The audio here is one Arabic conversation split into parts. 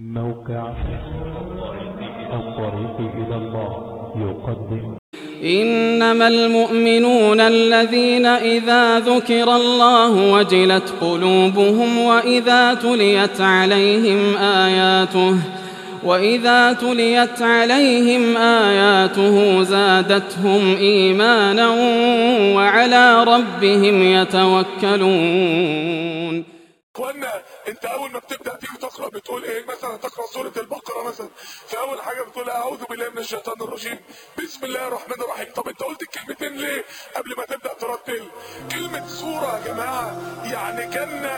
موقع الطريق إلى الله يقدم. إنما المؤمنون الذين إذا ذكر الله وجلت قلوبهم وإذا تليت عليهم آياته وإذا تليت عليهم آياته زادتهم إيمانا وعلى ربهم يتوكلون. اخوانا انت اول ما بتبدأ تيجي تقرأ بتقول إيه؟ مثلا تقرأ سورة البقرة مثلا فأول حاجة بتقول أعوذ بالله من الشيطان الرجيم. بسم الله الرحمن الرحيم. طب انت قلت الكلمتين ليه قبل ما تبدأ ترتل كلمة سورة يا جماعة يعني جنة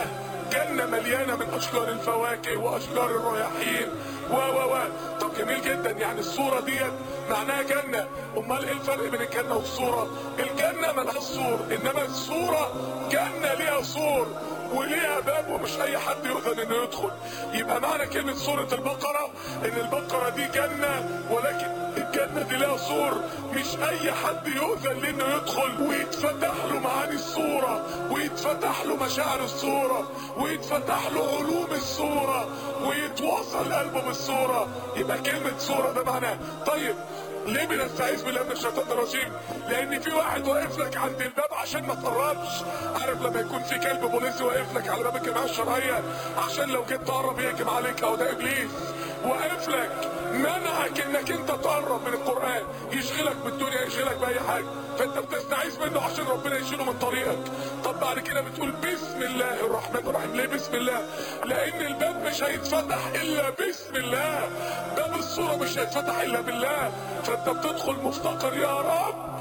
جنة مليانة من أشجار الفواكه وأشجار الرياحين و و و. طب جميل جدا يعني الصورة ديت معناها جنة. أمال إيه الفرق بين الجنة والصورة؟ الجنة ملهاش سور إنما الصورة جنة ليها سور وليها باب ومش أي حد يؤذن إنه يدخل. يبقى معنى كلمة سوره البقرة إن البقرة دي جنة ولكن الجنة دي لها سور. مش أي حد يؤذن ليه انه يدخل ويتفتح له معاني الصورة ويتفتح له مشاعر الصورة ويتفتح له علوم الصورة ويتواصل قلبه بالصورة يبقى كلمة صوره ده معناها طيب ليه بنستعيذ بالله من الشيطان الرجيم؟ لأن في واحد واقف لك عند الباب عشان ما تقربش، عارف لما يكون في كلب بوليسي واقف لك على باب الجمعية الشرعية؟ عشان لو جيت تقرب يهجم عليك أو ده إبليس، واقف لك منعك إنك أنت تقرب من القرآن، يشغلك بالدنيا يشغلك بأي حاجة، فأنت بتستعيذ منه عشان ربنا يشيله من طريقك، طب بعد كده بتقول بسم الله الرحمن الرحيم، ليه بسم الله؟ لأن الباب مش هيتفتح إلا بسم الله، باب الصورة مش هيتفتح إلا بالله، فأنت بتدخل مفتقر يا رب.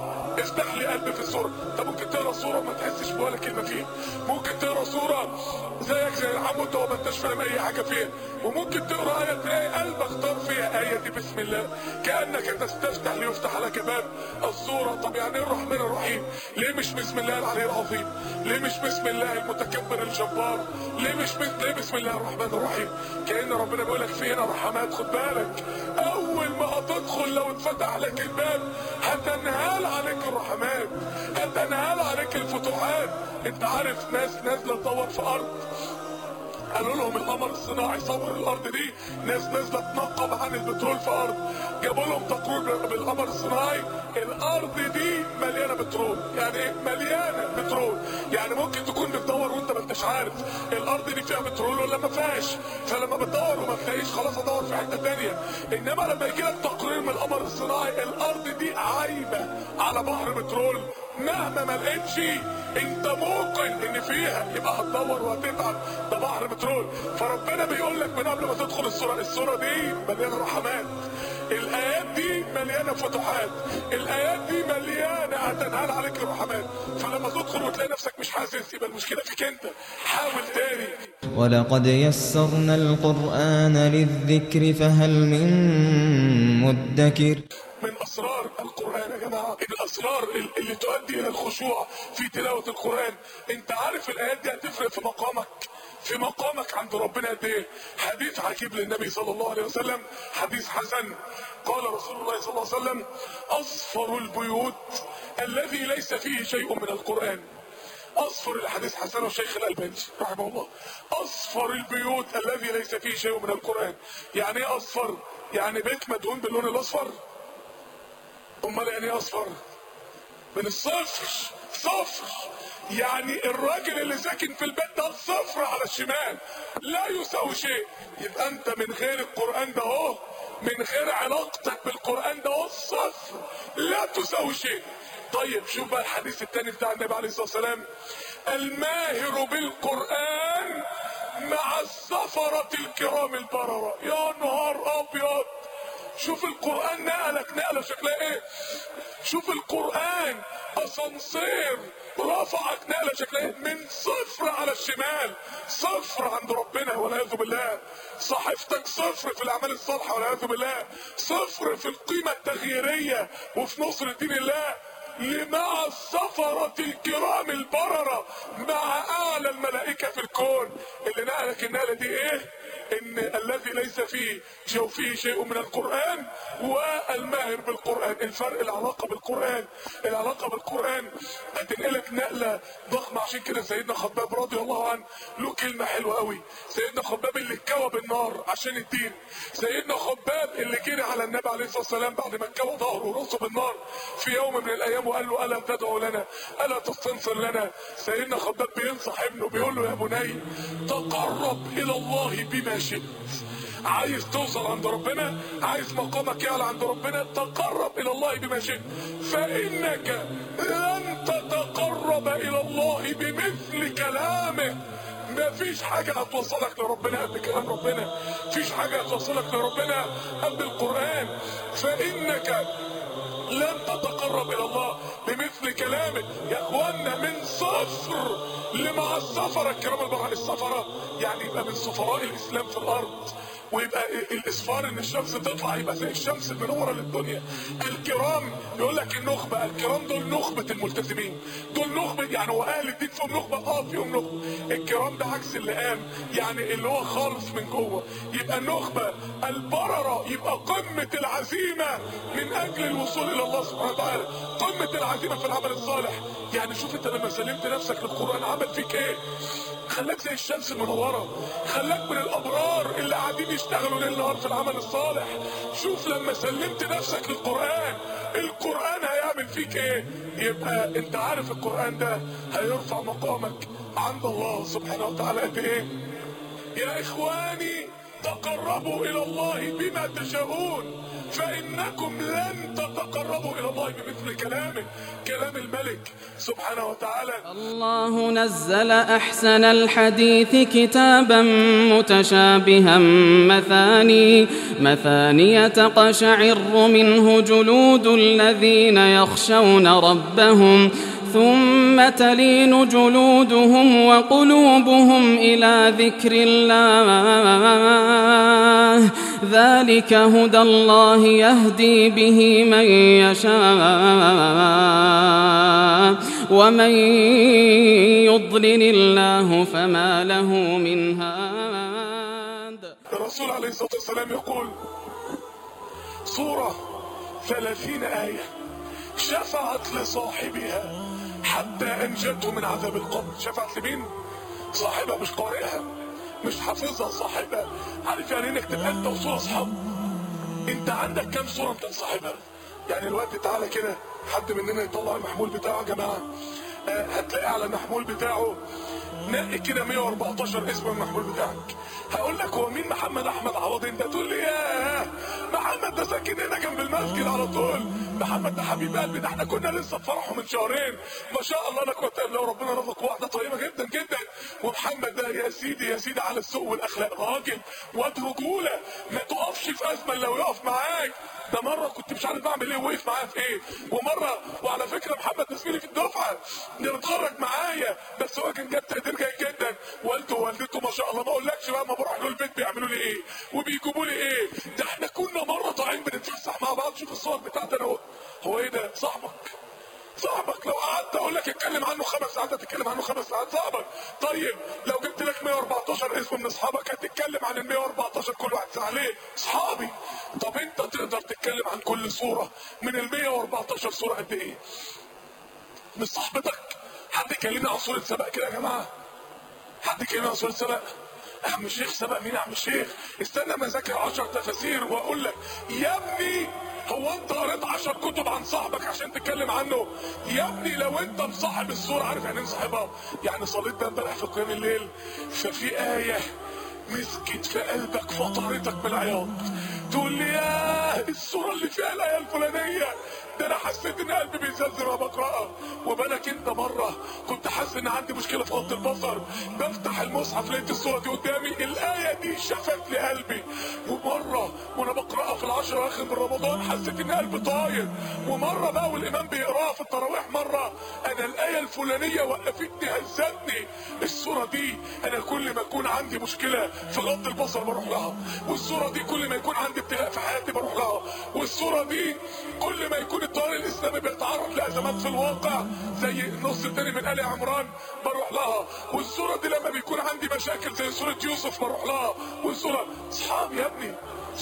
افتح لي قلبي في الصورة. انت ممكن تقرأ صورة ما تحسش بولا كلمة فيها. ممكن تقرأ صورة زيك زي العمود وما انتش فاهم أي حاجة فيها. وممكن تقرأ آية تلاقي قلبك طار فيها آية دي بسم الله. كأنك انت تفتح ليفتح لك باب الصورة طب يعني إيه الرحمن الرحيم؟ ليه مش بسم الله العلي العظيم؟ ليه مش بسم الله المتكبر الجبار؟ ليه مش بس ليه بسم الله الرحمن الرحيم؟ كأن ربنا بيقول لك في هنا رحمات خد بالك. أول ما هتدخل لو اتفتح لك الباب هتنهال عليك الرحمات هتنهال عليك الفتوحات؟ انت عارف ناس نازلة تدور في أرض. قالوا لهم القمر الصناعي صور الأرض دي. ناس نازلة تنقب عن البترول في أرض. جابوا لهم تقرير بالقمر الصناعي. الأرض دي مليانة بترول. يعني إيه؟ مليانة بترول. يعني ممكن تكون بتدور وأنت ما انتش عارف. الأرض دي فيها بترول ولا ما فيهاش. فلما بتدور وما تلاقيش خلاص ادور في حتة تانية. إنما لما يجي لك تقرير من القمر الصناعي الأرض دي عايبة. على بحر بترول. مهما ما لقيتش انت موقن ان فيها يبقى هتدور وهتتعب. ده بحر بترول. فربنا بيقول لك من قبل ما تدخل السوره السوره دي مليانة رحمات. الآيات دي مليانة فتوحات. الآيات دي مليانة هتنهال عليك الرحمات فلما تدخل وتلاقي نفسك مش حاسس يبقى المشكلة فيك انت. حاول تاني. ولقد يسرنا القرآن للذكر فهل من مدكر؟ الأسرار اللي تؤدي إلى الخشوع في تلاوة القرآن. أنت عارف الآيات دي هتفرق في مقامك في مقامك عند ربنا قد إيه؟ حديث عجيب للنبي صلى الله عليه وسلم حديث حسن. قال رسول الله صلى الله عليه وسلم أصفر البيوت الذي ليس فيه شيء من القرآن. أصفر الحديث حسن الشيخ الألباني رحمه الله. أصفر البيوت الذي ليس فيه شيء من القرآن. يعني إيه أصفر؟ يعني بيت مدهون باللون الأصفر؟ أمال يعني إيه أصفر؟ من الصفر صفر. يعني الراجل اللي ساكن في البيت ده صفر على الشمال. لا يساوي شيء. يبقى انت من غير القرآن ده اهو من غير علاقتك بالقرآن ده اهو صفر. لا تساوي شيء. طيب شوف بقى الحديث الثاني بتاع النبي عليه الصلاة والسلام. الماهر بالقرآن مع السفرة الكرام البررة. يا نهار أبيض! شوف القرآن نقلك نقلة شكلها إيه؟ شوف القرآن أسانسير. رفعك نقلة شكلها إيه؟ من صفر على الشمال. صفر عند ربنا والعياذ بالله. صحيفتك صفر في الأعمال الصالحة والعياذ بالله. صفر في القيمة التغييرية. وفي نصر دين الله. لمع السفرة الكرام البررة مع أعلى الملائكة في الكون. اللي نقلك النقلة دي إيه؟ إن الذي ليس فيه جوفه شيء من القرآن والماهر بالقرآن. الفرق العلاقة بالقرآن. العلاقة بالقرآن هتنقلك نقلة ضخمة عشان كده سيدنا خباب رضي الله عنه له كلمة حلوة قوي. سيدنا خباب اللي اتكوى بالنار عشان الدين. سيدنا خباب اللي جري على النبي عليه الصلاة والسلام بعد ما اتكوى ظهره وراسه بالنار في يوم من الأيام وقال له ألا تدعو لنا؟ ألا تستنصر لنا؟ سيدنا خباب بينصح ابنه بيقول له يا بني تقرب إلى الله بما شئت. عايز توصل عند ربنا عايز مقامك يعلى عند ربنا تقرب إلى الله بما شئت. فإنك لن تتقرب إلى الله بمثل كلامه. مفيش حاجة هتوصلك لربنا قد كلام ربنا. مفيش حاجة هتوصلك لربنا قد القرآن. فإنك لن تتقرب إلى الله بمثل كلامه. يا اخوانا من صفر لمع السفر الكرام البرهان السفرة. يعني يبقى من سفراء الإسلام في الأرض. ويبقى الاسفار إن الشمس تطلع يبقى زي الشمس المنوره للدنيا. الكرام يقول لك النخبة الكرام دول نخبة الملتزمين. دول نخبة يعني هو أهل الدين فيهم نخبة آه فيهم نخبة. الكرام ده عكس اللي قام يعني اللي هو خالص من جوه. يبقى النخبة البررة يبقى قمة العزيمة من أجل الوصول إلى الله سبحانه وتعالى. قمة العزيمة في العمل الصالح. يعني شوف أنت لما سلمت نفسك للقرآن عمل فيك إيه؟ خلاك زي الشمس المنوره خلاك من الأبرار اللي قاعدين يشتغلوا ليل نهار في العمل الصالح. شوف لما سلمت نفسك للقرآن القرآن هيعمل فيك إيه؟ يبقى أنت عارف القرآن ده هيرفع مقامك عند الله سبحانه وتعالى قد إيه؟ يا إخواني تقربوا إلى الله بما تشاءون فإنكم لن تتقربوا إلى الله بمثل كلامه كلام الملك سبحانه وتعالى. الله نزل أحسن الحديث كتابا متشابها مثاني مثانية تقشعر منه جلود الذين يخشون ربهم. ثم تلين جلودهم وقلوبهم إلى ذكر الله. ذلك هدى الله يهدي به من يشاء. ومن يضلل الله فما له من هاد. الرسول عليه الصلاة والسلام يقول سورة ثلاثين آية شفعت لصاحبها حتى أنجته من عذاب القبر. شفعت لمين؟ صاحبها مش قارئها مش حافظها صاحبها. عارف يعني إنك تبقى أنت وصورة أصحاب؟ أنت عندك كام صورة أنت صاحبها يعني الوقت تعالى كده حد مننا يطلع المحمول بتاعه يا جماعة. آه، هتلاقي على المحمول بتاعه نقي كده 114 اسم المحمول بتاعك. هقول لك هو مين محمد أحمد عوض؟ أنت تقول لي ياه محمد ده ساكن هنا جنب المسجد على طول. محمد ده حبيب قلبي ده إحنا كنا لسه في فرحه من شهرين. ما شاء الله لا قوه الا بالله وربنا رزق واحدة طيبة جدا جدا. ومحمد ده يا سيدي يا سيدي على السوق والأخلاق راجل. واد رجولة. ما تقفش في أزمة الا ويقف معاك. ده مرة كنت مش عارف بعمل إيه وقف معايا في إيه. ومرة وعلى فكرة محمد ده زميلي في الدفعة. اتخرج معايا. هو كان جاب تقدير جيد جدا. والده ووالدته ما شاء الله ما أقولكش بقى ما بروح له البيت بيعملوا لي إيه وبيجيبوا لي إيه. ده إحنا كنا مرة طالعين بنتفسح مع بعض. شوف الصور بتاعتنا هو إيه ده؟ صاحبك. صاحبك. لو قعدت أقول لك اتكلم عنه خمس ساعات هتتكلم عنه خمس ساعات. صاحبك. طيب لو جبت لك 114 اسم من أصحابك هتتكلم عن ال 114 كل واحد ساعه ليه؟ أصحابي. طب أنت تقدر تتكلم عن كل صورة من ال 114 صورة قد إيه؟ مش صاحبتك. حد يكلمني عن صورة سبق كده يا جماعة؟ حد يكلمني عن صورة سبق؟ يا عم الشيخ سبق مين يا عم الشيخ استنى ما أذاكر 10 تفاسير وأقول لك يا ابني هو أنت قريت 10 كتب عن صاحبك عشان تتكلم عنه؟ يا ابني لو أنت مصاحب الصورة عارف يعني إيه مصاحبها؟ يعني صليت ده امبارح في قيام الليل ففي آية مسكت في قلبك فطرتك بالعياط. تقول لي ياه الصورة اللي فيها الآية الفلانية. ده أنا حسيت إن قلبي بيزلزل وأنا بقرأها. وبالك أنت مرة كنت حاسس إن عندي مشكلة في غض البصر. بفتح المصحف لقيت الصورة دي قدامي. الآية دي شفت لي قلبي. ومرة وأنا بقرأها في العشر الاواخر من رمضان حسيت إن قلبي طاير. ومرة بقى والإمام بيقراها في التراويح مرة. أنا الآية الفلانية وقفتني هزتني. السوره دي أنا كل ما يكون عندي مشكلة في غض البصر بروح لها. والسوره دي كل ما يكون عندي ابتلاء في حياتي بروح لها. والسوره دي كل ما يكون التيار الإسلامي بيتعرض لأزمات في الواقع زي النص الثاني من آل عمران بروح لها. والسوره دي لما بيكون عندي مشاكل زي سوره يوسف بروح لها. والسوره اصحاب يا ابني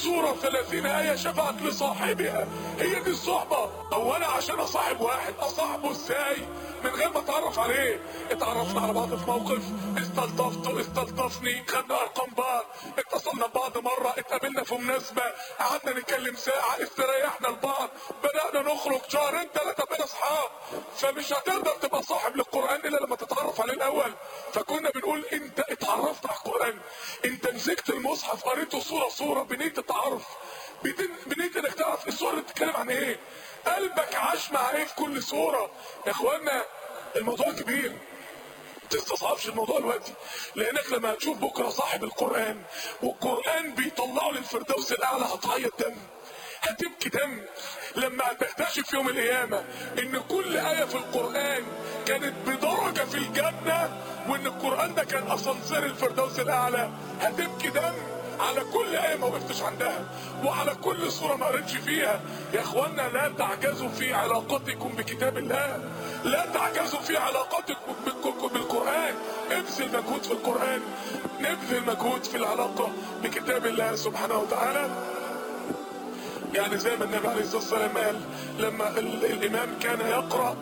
سورة 30 آية شفعت لصاحبها. هي دي الصحبة. أو أنا عشان أصاحب واحد أصاحبه إزاي؟ من غير ما أتعرف عليه. اتعرفنا على بعض في موقف استلطفته استلطفني خدنا أرقام بعض اتصلنا ببعض مرة اتقابلنا في مناسبة قعدنا نتكلم ساعة استريحنا لبعض بدأنا نخرج شهرين ثلاثة بقينا أصحاب. فمش هتقدر تبقى صاحب للقرآن إلا لما تتعرف عليه الأول. فكنا بنقول أنت اتعرفت على القرآن. أنت مسكت المصحف قريته صورة صورة بنية التعارف بنية انك تعرف الصورة اللي بتتكلم عن إيه. قلبك عاش مع إيه في كل صورة. يا اخوانا الموضوع كبير. تستصعبش الموضوع دلوقتي. لانك لما هتشوف بكرة صاحب القرآن والقرآن بيطلعه للفردوس الأعلى هتعيط دم. هتبكي دم. لما هتكتشف يوم القيامة إن كل آية في القرآن كانت بدرجة في الجنة وإن القرآن ده كان أسانسير الفردوس الأعلى. هتبكي دم على كل آية ما وقفتش عندها. وعلى كل صورة ما قريتش فيها. يا اخوانا لا تعجزوا في علاقتكم بكتاب الله. لا تعجزوا في علاقتكم بالقرآن. ابذل مجهود في القرآن. نبذل مجهود في العلاقة بكتاب الله سبحانه وتعالى. يعني زي ما النبي عليه الصلاة والسلام قال لما الإمام كان يقرأ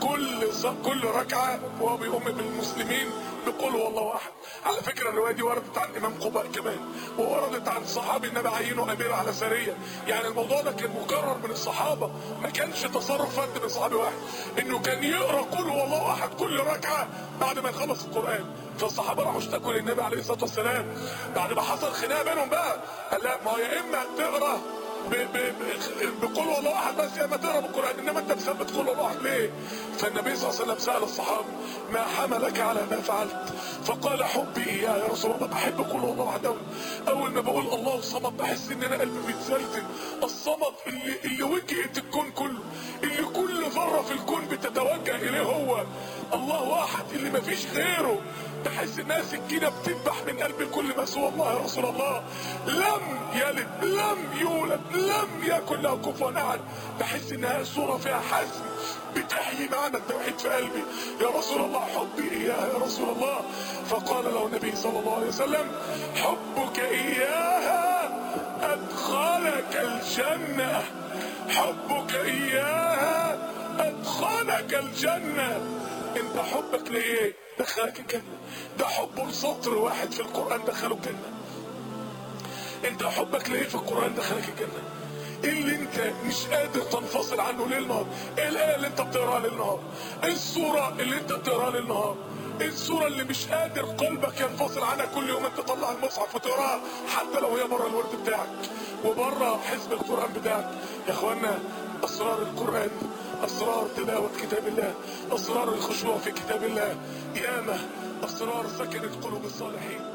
كل كل ركعة وهو بيؤم بالمسلمين بقول هو الله أحد. على فكرة الرواية دي وردت عن إمام قباء كمان ووردت عن صحابي النبي عينه أمير على سرية. يعني الموضوع ده كان مكرر من الصحابة ما كانش تصرف فرد من صحابي واحد. إنه كان يقرأ قل هو الله أحد كل ركعة بعد ما يخلص القرآن. فالصحابة راحوا اشتكوا للنبي عليه الصلاة والسلام. بعد ما حصل خناقة بينهم بقى قال لا ما هو يا إما تقرأ بقول والله احد بس يا اما تقرا بالقران إنما أنت مثبت قول والله احد ليه؟ فالنبي صلى الله عليه وسلم سأل الصحابة ما حملك على ما فعلت؟ فقال حبي اياه يا رسول الله بحب قول والله احد اول ما بقول الله الصمد بحس إن أنا قلبي بيتزلزل الصمد اللي اللي وجهت الكون كله اللي كل ذرة في الكون بتتوجه إليه هو الله احد اللي ما فيش غيره تحس انها سكينه بتذبح من قلب كل ما سوى الله يا رسول الله لم يلد لم يولد لم يكن له كفوا أحد. تحس إنها صورة فيها حزم بتحيي معنى التوحيد في قلبي. يا رسول الله حبي اياها يا رسول الله. فقال له النبي صلى الله عليه وسلم حبك اياها أدخلك الجنة. حبك اياها أدخلك الجنة. انت حبك لإيه؟ دخلك الجنة. ده حب لسطر واحد في القرآن دخله الجنة. انت حبك ليه في القرآن دخلك الجنة؟ إيه اللي أنت مش قادر تنفصل عنه ليل نهار. إيه الآية اللي أنت بتقراها ليل نهار؟ إيه السورة اللي أنت بتقراها ليل نهار؟ إيه السورة اللي مش قادر قلبك ينفصل عنها كل يوم؟ أنت تطلع المصحف وتقراها حتى لو هي بره الورد بتاعك. وبره حزب القرآن بتاعك. يا إخوانا أسرار القرآن أسرار تلاوة كتاب الله أسرار الخشوع في كتاب الله. ياما أسرار سكنت قلوب الصالحين.